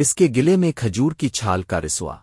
اس کے گلے میں کھجور کی چھال کا رسوا۔